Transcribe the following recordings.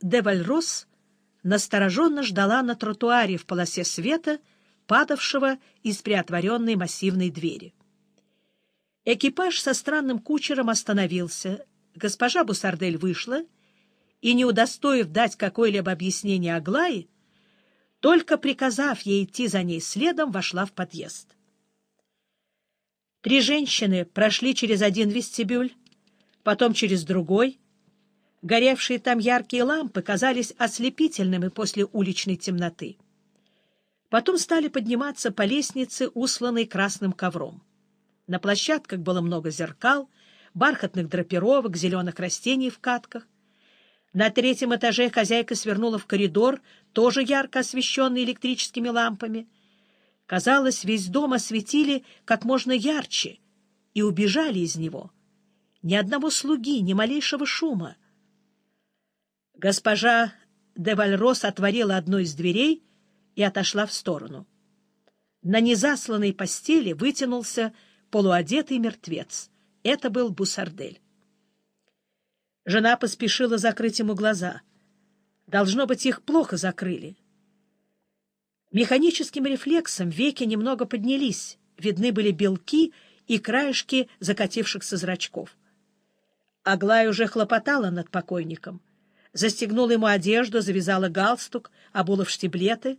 де Вальрос настороженно ждала на тротуаре в полосе света, падавшего из приотворенной массивной двери. Экипаж со странным кучером остановился, госпожа Бусардель вышла и, не удостоив дать какое-либо объяснение Аглае, только приказав ей идти за ней следом, вошла в подъезд. Три женщины прошли через один вестибюль, потом через другой. Горевшие там яркие лампы казались ослепительными после уличной темноты. Потом стали подниматься по лестнице, усланной красным ковром. На площадках было много зеркал, бархатных драпировок, зеленых растений в катках. На третьем этаже хозяйка свернула в коридор, тоже ярко освещенный электрическими лампами. Казалось, весь дом осветили как можно ярче и убежали из него. Ни одного слуги, ни малейшего шума. Госпожа де Вальрос отворила одну из дверей и отошла в сторону. На незасланной постели вытянулся полуодетый мертвец. Это был Бусардель. Жена поспешила закрыть ему глаза. Должно быть, их плохо закрыли. Механическим рефлексом веки немного поднялись, видны были белки и краешки закатившихся зрачков. Аглая уже хлопотала над покойником. Застегнула ему одежду, завязала галстук, обула в штиблеты.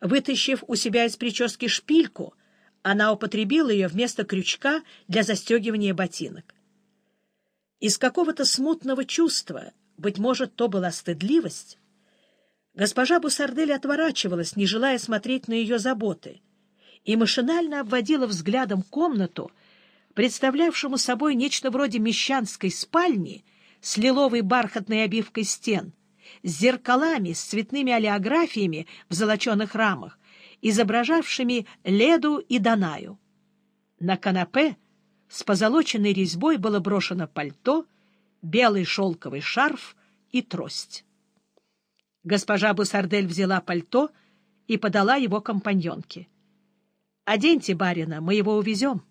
Вытащив у себя из прически шпильку, она употребила ее вместо крючка для застегивания ботинок. Из какого-то смутного чувства, быть может, то была стыдливость, госпожа Бусардель отворачивалась, не желая смотреть на ее заботы, и машинально обводила взглядом комнату, представлявшему собой нечто вроде мещанской спальни с лиловой бархатной обивкой стен, с зеркалами, с цветными олеографиями в золоченых рамах, изображавшими Леду и Данаю. На канапе с позолоченной резьбой было брошено пальто, белый шелковый шарф и трость. Госпожа Бусардель взяла пальто и подала его компаньонке. — Оденьте барина, мы его увезем.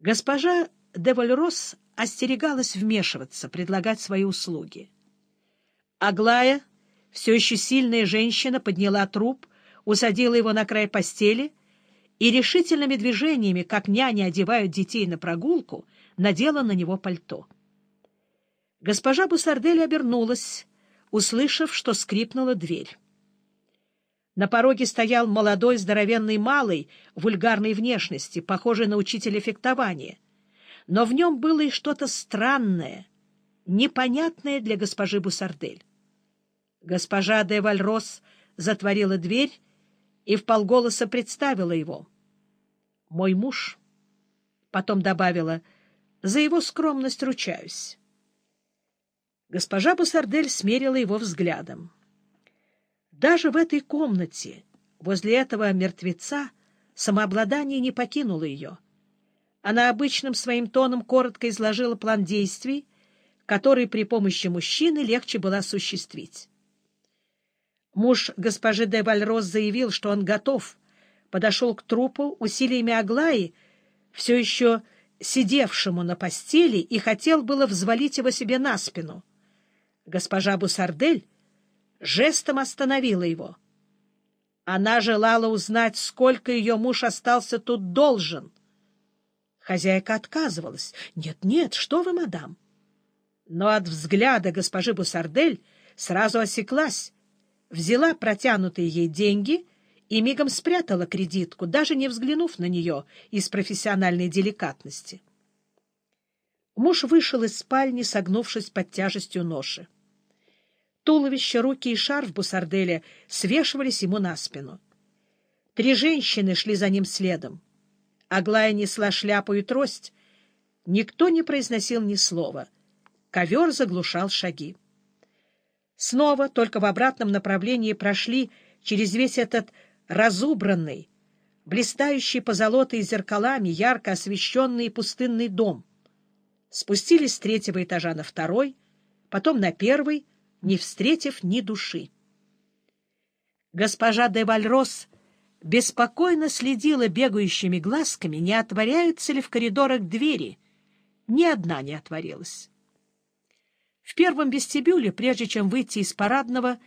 Госпожа де Вальрос остерегалась вмешиваться, предлагать свои услуги. Аглая, все еще сильная женщина, подняла труп усадила его на край постели и решительными движениями, как няни одевают детей на прогулку, надела на него пальто. Госпожа Бусардель обернулась, услышав, что скрипнула дверь. На пороге стоял молодой здоровенный малый вульгарной внешности, похожий на учителя фехтования. Но в нем было и что-то странное, непонятное для госпожи Бусардель. Госпожа де Вальрос затворила дверь и вполголоса представила его. «Мой муж», — потом добавила, — «за его скромность ручаюсь». Госпожа Бусардель смерила его взглядом. Даже в этой комнате, возле этого мертвеца, самообладание не покинуло ее. Она обычным своим тоном коротко изложила план действий, который при помощи мужчины легче было осуществить. Муж госпожи де Вальрос заявил, что он готов, подошел к трупу усилиями Аглаи, все еще сидевшему на постели, и хотел было взвалить его себе на спину. Госпожа Бусардель жестом остановила его. Она желала узнать, сколько ее муж остался тут должен. Хозяйка отказывалась. «Нет, — Нет-нет, что вы, мадам? Но от взгляда госпожи Бусардель сразу осеклась взяла протянутые ей деньги и мигом спрятала кредитку, даже не взглянув на нее из профессиональной деликатности. Муж вышел из спальни, согнувшись под тяжестью ноши. Туловище, руки и шарф Бусарделя свешивались ему на спину. Три женщины шли за ним следом. Аглая несла шляпу и трость. Никто не произносил ни слова. Ковер заглушал шаги. Снова, только в обратном направлении, прошли через весь этот разубранный, блистающий позолотой зеркалами, ярко освещенный пустынный дом. Спустились с третьего этажа на второй, потом на первый, не встретив ни души. Госпожа де Вальрос беспокойно следила бегающими глазками, не отворяются ли в коридорах двери. Ни одна не отворилась. В первом вестибюле, прежде чем выйти из парадного,